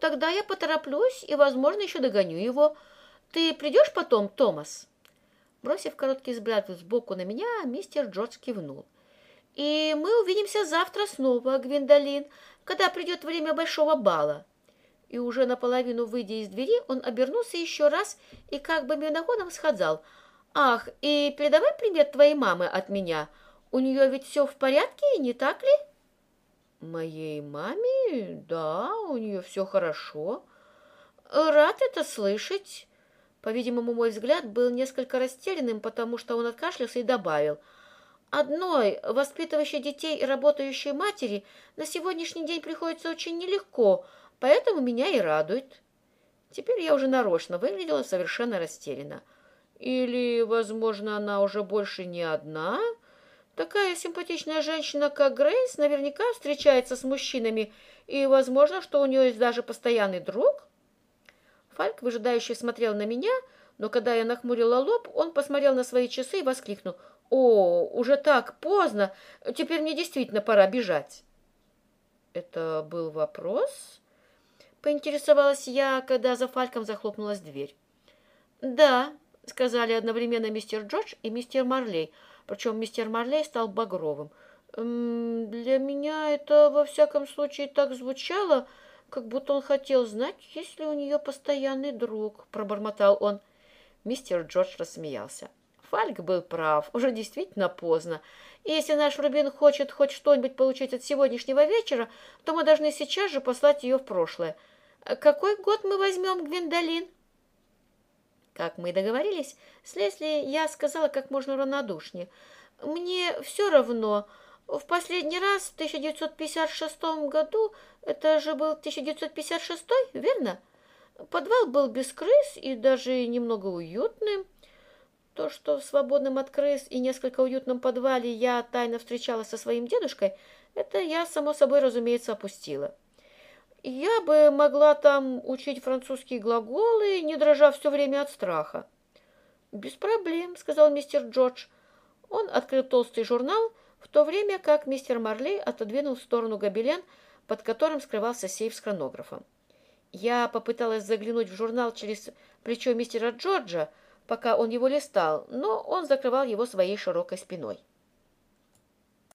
тогда я потороплюсь и, возможно, еще догоню его. Ты придешь потом, Томас?» Бросив короткий взгляд сбоку на меня, мистер Джордж кивнул. «И мы увидимся завтра снова, Гвиндолин, когда придет время большого бала». И уже наполовину выйдя из двери, он обернулся еще раз и как бы мимоходом сказал, «Ах, и передавай привет твоей мамы от меня. У нее ведь все в порядке, не так ли?» «Моей маме? Да, у нее все хорошо. Рад это слышать». По-видимому, мой взгляд был несколько растерянным, потому что он откашлялся и добавил. «Одной, воспитывающей детей и работающей матери, на сегодняшний день приходится очень нелегко, поэтому меня и радует». Теперь я уже нарочно выглядела совершенно растерянно. Или, возможно, она уже больше не одна? Такая симпатичная женщина, как Грейс, наверняка встречается с мужчинами, и, возможно, что у нее есть даже постоянный друг?» Фальк выжидающе смотрел на меня, но когда я нахмурила лоб, он посмотрел на свои часы и воскликнул. «О, уже так поздно! Теперь мне действительно пора бежать!» «Это был вопрос?» Поинтересовалась я, когда за Фальком захлопнулась дверь. «Да», — сказали одновременно мистер Джордж и мистер Марлей, причем мистер Марлей стал багровым. «Для меня это, во всяком случае, так звучало...» как будто он хотел знать, есть ли у нее постоянный друг, пробормотал он. Мистер Джордж рассмеялся. Фальк был прав, уже действительно поздно. И если наш Рубин хочет хоть что-нибудь получить от сегодняшнего вечера, то мы должны сейчас же послать ее в прошлое. Какой год мы возьмем, Гвиндолин? Как мы и договорились, с Лесли я сказала как можно равнодушнее. Мне все равно, в последний раз в 1956 году, это же был 1956, верно? Подвал был без крыс и даже немного уютным. То, что в свободном от крыс и несколько уютном подвале я тайно встречалась со своим дедушкой, это я, само собой, разумеется, опустила. Я бы могла там учить французские глаголы, не дрожа все время от страха. «Без проблем», — сказал мистер Джордж. Он открыл толстый журнал, в то время как мистер Марлей отодвинул в сторону гобелен, под которым скрывался сейф с хронографом. Я попыталась заглянуть в журнал через плечо мистера Джорджа, пока он его листал, но он закрывал его своей широкой спиной.